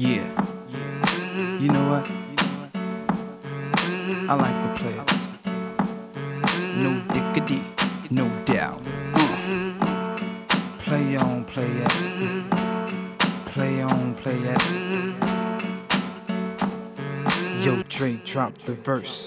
Yeah. You know what? I like the players. No diggity, no doubt. Uh. Play on, play it. Play on, play it. Yo, Dre, drop the verse.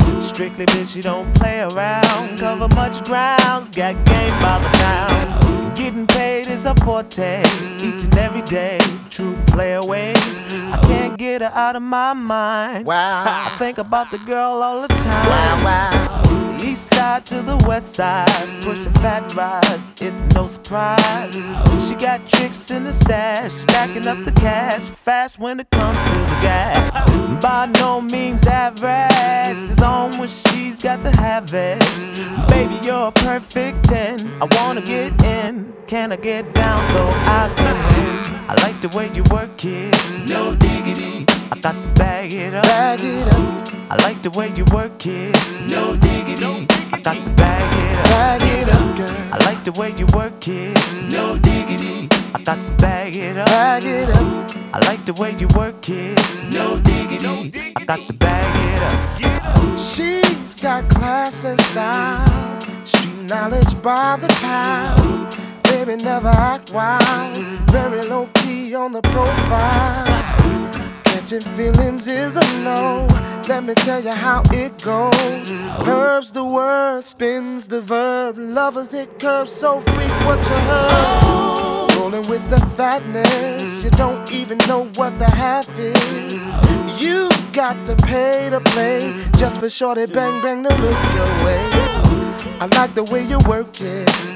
Strictly bitch, she don't play around. Cover much grounds, got game by the pound. Getting paid is a forte, each and every day. True play away. I can't get her out of my mind. Wow. I think about the girl all the time. Wow, wow. East side to the west side, pushing fat rides, it's no surprise. She got tricks in the stash, stacking up the cash, fast when it comes to the gas. By no means average, it's on when she's got to have it. Baby, you're a perfect 10. I wanna get in, can I get down so I can? I like the way you work it, no diggity. I got to bag it up. Bag it up, I like the way you work it. No diggity. I got to bag it up. bag it up, girl. I like the way you work it. No diggity. I got to bag it up. Bag it up, I like the way you work it. No diggity. I got to bag it up. she's got class and style. Street knowledge by the pound. Baby, never act wild. Very low key on the profile. Catching feelings is a no. Let me tell you how it goes. Herbs the word, spins the verb. Lovers hit curves so freak what you heard. Rolling with the fatness, you don't even know what the half is. You got to pay to play just for shorty bang bang to look your way. I like the way you work it,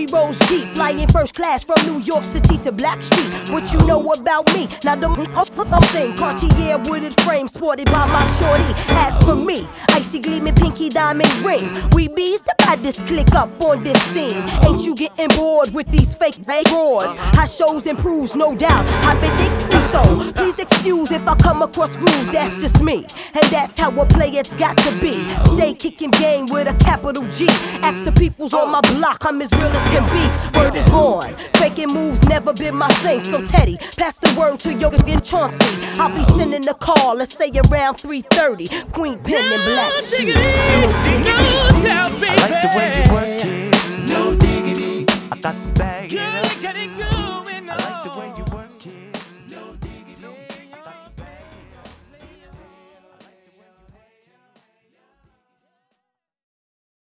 We rose deep, flying first class from New York City to Blackstreet. What you know about me? Now the thing, Cartier wooded frame sported by my shorty. As for me, icy pinky diamond ring. We bees the baddest click up on this scene. Ain't you getting bored with these fake broads? How shows improves, no doubt. I've been thinking so. Please excuse if I come across rude, that's just me. And that's how a It's got to be. Stay kicking game with a capital G. Ask the peoples on my block, I'm as real as can be. Word is born. Faking moves never been my thing. So Teddy, pass the word to your and Chauncey. I'll be sending a call, let's say around 3:30. Queen Pen and Black Shoes. No bag